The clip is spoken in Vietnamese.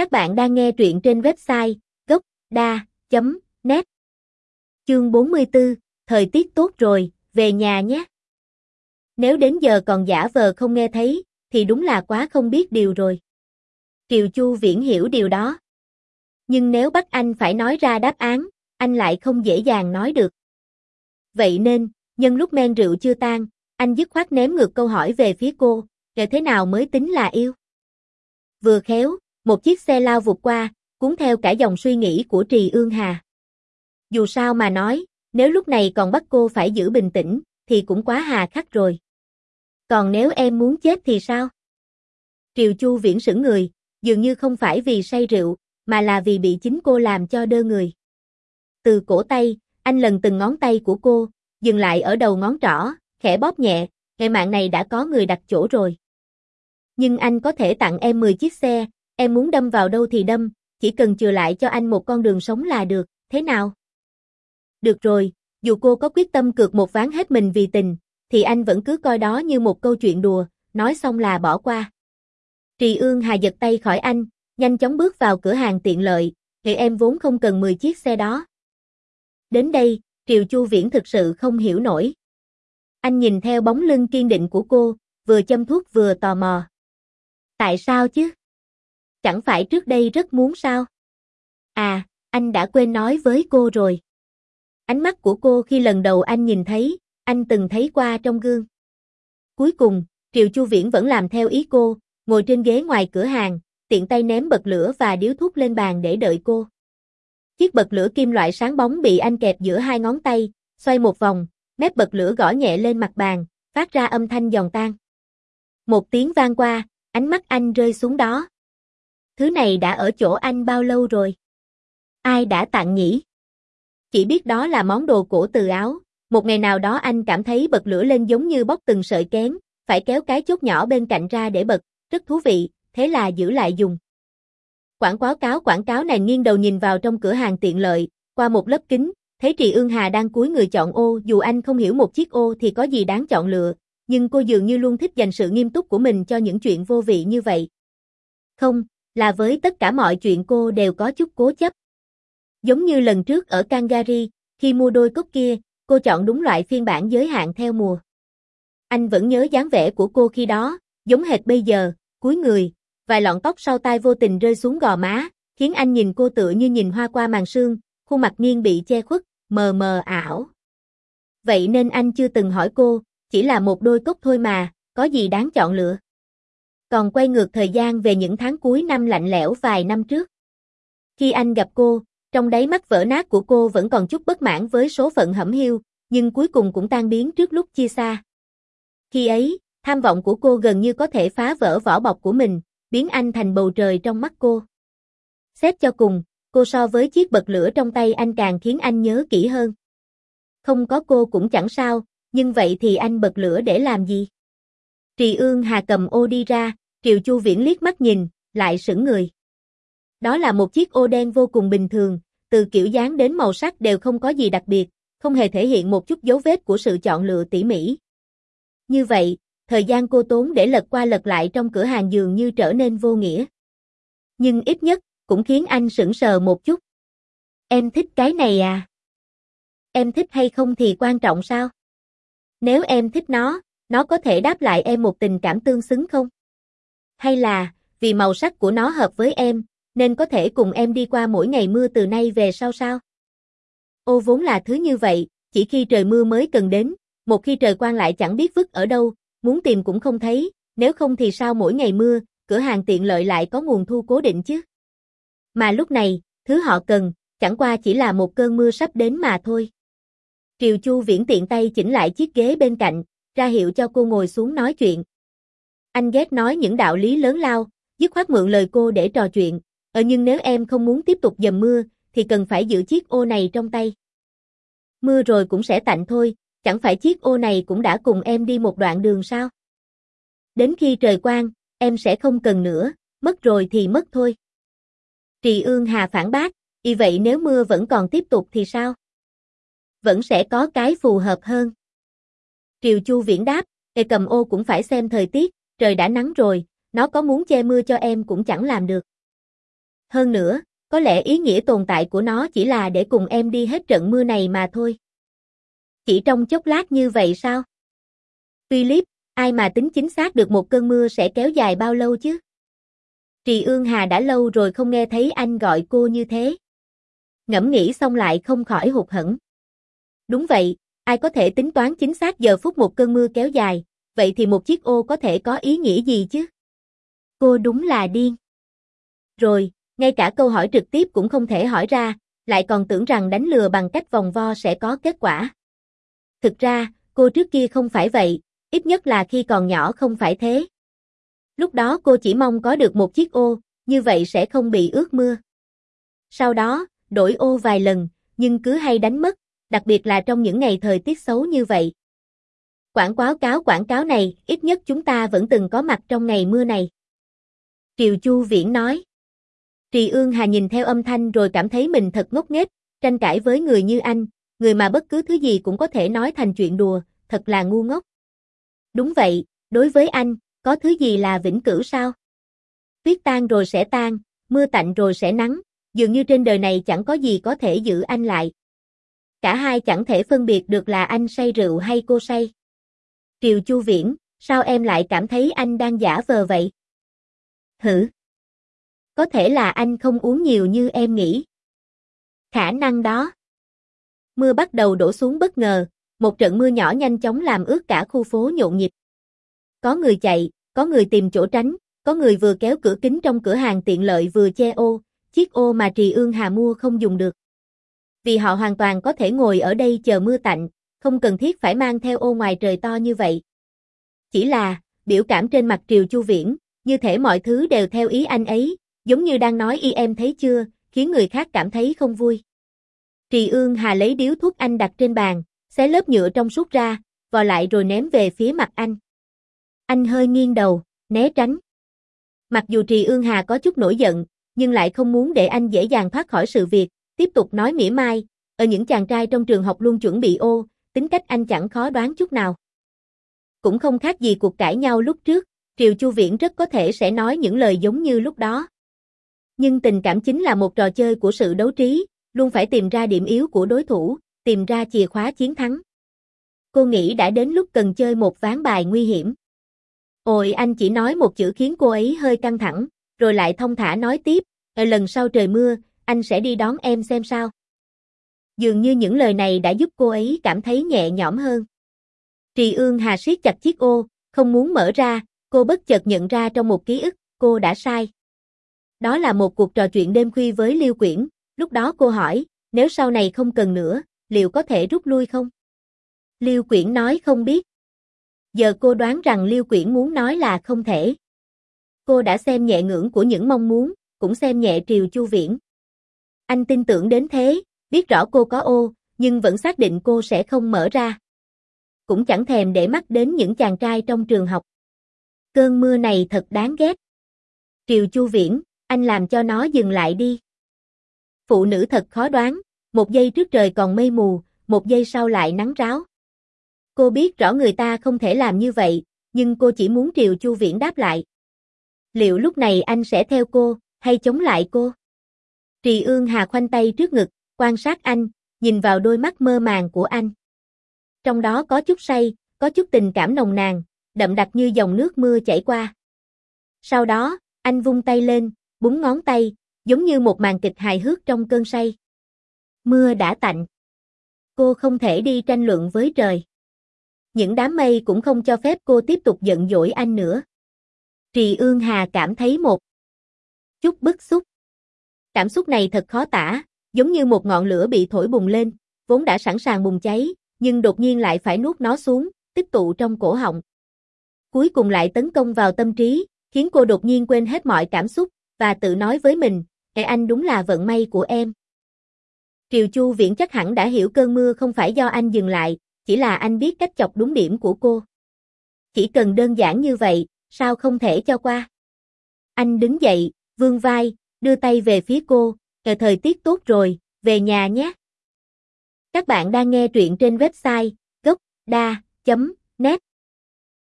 Các bạn đang nghe truyện trên website gốc.da.net Chương 44, thời tiết tốt rồi, về nhà nhé. Nếu đến giờ còn giả vờ không nghe thấy, thì đúng là quá không biết điều rồi. Triều Chu Viễn hiểu điều đó. Nhưng nếu bắt anh phải nói ra đáp án, anh lại không dễ dàng nói được. Vậy nên, nhân lúc men rượu chưa tan, anh dứt khoát ném ngược câu hỏi về phía cô, để thế nào mới tính là yêu? Vừa khéo, một chiếc xe lao vụt qua, cuốn theo cả dòng suy nghĩ của Trì Ương Hà. Dù sao mà nói, nếu lúc này còn bắt cô phải giữ bình tĩnh, thì cũng quá hà khắc rồi. Còn nếu em muốn chết thì sao? Triều Chu viễn sững người, dường như không phải vì say rượu, mà là vì bị chính cô làm cho đơ người. Từ cổ tay, anh lần từng ngón tay của cô, dừng lại ở đầu ngón trỏ, khẽ bóp nhẹ, ngày mạng này đã có người đặt chỗ rồi. Nhưng anh có thể tặng em 10 chiếc xe, em muốn đâm vào đâu thì đâm, chỉ cần chừa lại cho anh một con đường sống là được, thế nào? Được rồi, dù cô có quyết tâm cược một ván hết mình vì tình, thì anh vẫn cứ coi đó như một câu chuyện đùa, nói xong là bỏ qua. Trì ương hà giật tay khỏi anh, nhanh chóng bước vào cửa hàng tiện lợi, thì em vốn không cần 10 chiếc xe đó. Đến đây, Triều Chu Viễn thực sự không hiểu nổi. Anh nhìn theo bóng lưng kiên định của cô, vừa châm thuốc vừa tò mò. Tại sao chứ? Chẳng phải trước đây rất muốn sao? À, anh đã quên nói với cô rồi. Ánh mắt của cô khi lần đầu anh nhìn thấy, anh từng thấy qua trong gương. Cuối cùng, Triều Chu Viễn vẫn làm theo ý cô, ngồi trên ghế ngoài cửa hàng, tiện tay ném bật lửa và điếu thuốc lên bàn để đợi cô. Chiếc bật lửa kim loại sáng bóng bị anh kẹp giữa hai ngón tay, xoay một vòng, mép bật lửa gõ nhẹ lên mặt bàn, phát ra âm thanh giòn tan. Một tiếng vang qua, ánh mắt anh rơi xuống đó. Thứ này đã ở chỗ anh bao lâu rồi? Ai đã tặng nhỉ? Chỉ biết đó là món đồ cổ từ áo. Một ngày nào đó anh cảm thấy bật lửa lên giống như bóc từng sợi kén, phải kéo cái chốt nhỏ bên cạnh ra để bật, rất thú vị, thế là giữ lại dùng. Quảng cáo cáo quảng cáo này nghiêng đầu nhìn vào trong cửa hàng tiện lợi, qua một lớp kính, thấy Trì Ương Hà đang cúi người chọn ô, dù anh không hiểu một chiếc ô thì có gì đáng chọn lựa, nhưng cô dường như luôn thích dành sự nghiêm túc của mình cho những chuyện vô vị như vậy. Không, là với tất cả mọi chuyện cô đều có chút cố chấp. Giống như lần trước ở Kangari, khi mua đôi cốc kia, cô chọn đúng loại phiên bản giới hạn theo mùa. Anh vẫn nhớ dáng vẻ của cô khi đó, giống hệt bây giờ, cúi người, vài lọn tóc sau tai vô tình rơi xuống gò má, khiến anh nhìn cô tựa như nhìn hoa qua màn sương, khuôn mặt nghiêng bị che khuất, mờ mờ ảo. Vậy nên anh chưa từng hỏi cô, chỉ là một đôi cốc thôi mà, có gì đáng chọn lựa. Còn quay ngược thời gian về những tháng cuối năm lạnh lẽo vài năm trước. Khi anh gặp cô, trong đáy mắt vỡ nát của cô vẫn còn chút bất mãn với số phận hẩm hiu, nhưng cuối cùng cũng tan biến trước lúc chia xa. Khi ấy, tham vọng của cô gần như có thể phá vỡ vỏ bọc của mình, biến anh thành bầu trời trong mắt cô. Xét cho cùng, cô so với chiếc bật lửa trong tay anh càng khiến anh nhớ kỹ hơn. Không có cô cũng chẳng sao, nhưng vậy thì anh bật lửa để làm gì? Trì ương hà cầm ô đi ra, Triều Chu Viễn liếc mắt nhìn, lại sững người. Đó là một chiếc ô đen vô cùng bình thường, từ kiểu dáng đến màu sắc đều không có gì đặc biệt, không hề thể hiện một chút dấu vết của sự chọn lựa tỉ mỉ. Như vậy, thời gian cô tốn để lật qua lật lại trong cửa hàng dường như trở nên vô nghĩa. Nhưng ít nhất, cũng khiến anh sững sờ một chút. Em thích cái này à? Em thích hay không thì quan trọng sao? Nếu em thích nó, nó có thể đáp lại em một tình cảm tương xứng không? Hay là, vì màu sắc của nó hợp với em, nên có thể cùng em đi qua mỗi ngày mưa từ nay về sau sao? Ô vốn là thứ như vậy, chỉ khi trời mưa mới cần đến, một khi trời quang lại chẳng biết vứt ở đâu, muốn tìm cũng không thấy, nếu không thì sao mỗi ngày mưa, cửa hàng tiện lợi lại có nguồn thu cố định chứ? Mà lúc này, thứ họ cần, chẳng qua chỉ là một cơn mưa sắp đến mà thôi. Triều Chu viễn tiện tay chỉnh lại chiếc ghế bên cạnh, ra hiệu cho cô ngồi xuống nói chuyện. Anh ghét nói những đạo lý lớn lao, dứt khoát mượn lời cô để trò chuyện, ờ nhưng nếu em không muốn tiếp tục dầm mưa, thì cần phải giữ chiếc ô này trong tay. Mưa rồi cũng sẽ tạnh thôi, chẳng phải chiếc ô này cũng đã cùng em đi một đoạn đường sao? Đến khi trời quang, em sẽ không cần nữa, mất rồi thì mất thôi. Trì ương hà phản bác, y vậy nếu mưa vẫn còn tiếp tục thì sao? Vẫn sẽ có cái phù hợp hơn. Triều Chu viễn đáp, e cầm ô cũng phải xem thời tiết, trời đã nắng rồi, nó có muốn che mưa cho em cũng chẳng làm được. Hơn nữa, có lẽ ý nghĩa tồn tại của nó chỉ là để cùng em đi hết trận mưa này mà thôi. Chỉ trong chốc lát như vậy sao? Philip, ai mà tính chính xác được một cơn mưa sẽ kéo dài bao lâu chứ? Trì Ương Hà đã lâu rồi không nghe thấy anh gọi cô như thế. Ngẫm nghĩ xong lại không khỏi hụt hẫng. Đúng vậy, ai có thể tính toán chính xác giờ phút một cơn mưa kéo dài, vậy thì một chiếc ô có thể có ý nghĩa gì chứ? Cô đúng là điên. Rồi, ngay cả câu hỏi trực tiếp cũng không thể hỏi ra, lại còn tưởng rằng đánh lừa bằng cách vòng vo sẽ có kết quả. Thực ra, cô trước kia không phải vậy, ít nhất là khi còn nhỏ không phải thế. Lúc đó cô chỉ mong có được một chiếc ô, như vậy sẽ không bị ướt mưa. Sau đó, đổi ô vài lần, nhưng cứ hay đánh mất, đặc biệt là trong những ngày thời tiết xấu như vậy. Quảng cáo cáo quảng cáo này, ít nhất chúng ta vẫn từng có mặt trong ngày mưa này. Triều Chu Viễn nói. Trì Ương Hà nhìn theo âm thanh rồi cảm thấy mình thật ngốc nghếch, tranh cãi với người như anh, người mà bất cứ thứ gì cũng có thể nói thành chuyện đùa, thật là ngu ngốc. Đúng vậy, đối với anh, có thứ gì là vĩnh cửu sao? Tuyết tan rồi sẽ tan, mưa tạnh rồi sẽ nắng, dường như trên đời này chẳng có gì có thể giữ anh lại. Cả hai chẳng thể phân biệt được là anh say rượu hay cô say. Triều Chu Viễn, sao em lại cảm thấy anh đang giả vờ vậy? Hử? Có thể là anh không uống nhiều như em nghĩ. Khả năng đó. Mưa bắt đầu đổ xuống bất ngờ, một trận mưa nhỏ nhanh chóng làm ướt cả khu phố nhộn nhịp. Có người chạy, có người tìm chỗ tránh, có người vừa kéo cửa kính trong cửa hàng tiện lợi vừa che ô, chiếc ô mà Trì Ương Hà mua không dùng được. Vì họ hoàn toàn có thể ngồi ở đây chờ mưa tạnh, không cần thiết phải mang theo ô ngoài trời to như vậy. Chỉ là, biểu cảm trên mặt Triều Chu Viễn, như thể mọi thứ đều theo ý anh ấy, giống như đang nói y em thấy chưa, khiến người khác cảm thấy không vui. Trì Ương Hà lấy điếu thuốc anh đặt trên bàn, xé lớp nhựa trong suốt ra, vò lại rồi ném về phía mặt anh. Anh hơi nghiêng đầu, né tránh. Mặc dù Trì Ương Hà có chút nổi giận, nhưng lại không muốn để anh dễ dàng thoát khỏi sự việc, tiếp tục nói mỉa mai, ở những chàng trai trong trường học luôn chuẩn bị ô, tính cách anh chẳng khó đoán chút nào. Cũng không khác gì cuộc cãi nhau lúc trước, Triều Chu Viễn rất có thể sẽ nói những lời giống như lúc đó. Nhưng tình cảm chính là một trò chơi của sự đấu trí, luôn phải tìm ra điểm yếu của đối thủ, tìm ra chìa khóa chiến thắng. Cô nghĩ đã đến lúc cần chơi một ván bài nguy hiểm. Ôi anh chỉ nói một chữ khiến cô ấy hơi căng thẳng, rồi lại thông thả nói tiếp, ờ, lần sau trời mưa, anh sẽ đi đón em xem sao. Dường như những lời này đã giúp cô ấy cảm thấy nhẹ nhõm hơn. Trì ương hà siết chặt chiếc ô, không muốn mở ra, cô bất chợt nhận ra trong một ký ức, cô đã sai. Đó là một cuộc trò chuyện đêm khuya với Liêu Quyển, lúc đó cô hỏi, nếu sau này không cần nữa, liệu có thể rút lui không? Liêu Quyển nói không biết. Giờ cô đoán rằng Liêu Quyển muốn nói là không thể. Cô đã xem nhẹ ngưỡng của những mong muốn, cũng xem nhẹ Triều Chu Viễn. Anh tin tưởng đến thế, biết rõ cô có ô, nhưng vẫn xác định cô sẽ không mở ra. Cũng chẳng thèm để mắt đến những chàng trai trong trường học. Cơn mưa này thật đáng ghét. Triều Chu Viễn, anh làm cho nó dừng lại đi. Phụ nữ thật khó đoán, một giây trước trời còn mây mù, một giây sau lại nắng ráo. Cô biết rõ người ta không thể làm như vậy, nhưng cô chỉ muốn Triều Chu Viễn đáp lại. Liệu lúc này anh sẽ theo cô, hay chống lại cô? Trì ương hà khoanh tay trước ngực, quan sát anh, nhìn vào đôi mắt mơ màng của anh. Trong đó có chút say, có chút tình cảm nồng nàn, đậm đặc như dòng nước mưa chảy qua. Sau đó, anh vung tay lên, búng ngón tay, giống như một màn kịch hài hước trong cơn say. Mưa đã tạnh. Cô không thể đi tranh luận với trời. Những đám mây cũng không cho phép cô tiếp tục giận dỗi anh nữa. Trì Ương Hà cảm thấy một chút bức xúc. Cảm xúc này thật khó tả, giống như một ngọn lửa bị thổi bùng lên, vốn đã sẵn sàng bùng cháy, nhưng đột nhiên lại phải nuốt nó xuống, tích tụ trong cổ họng. Cuối cùng lại tấn công vào tâm trí, khiến cô đột nhiên quên hết mọi cảm xúc, và tự nói với mình, Ê anh đúng là vận may của em. Triều Chu Viễn chắc hẳn đã hiểu cơn mưa không phải do anh dừng lại, chỉ là anh biết cách chọc đúng điểm của cô. Chỉ cần đơn giản như vậy, sao không thể cho qua? Anh đứng dậy, vươn vai, đưa tay về phía cô, Ờ thời tiết tốt rồi, về nhà nhé. Các bạn đang nghe truyện trên website gocda.net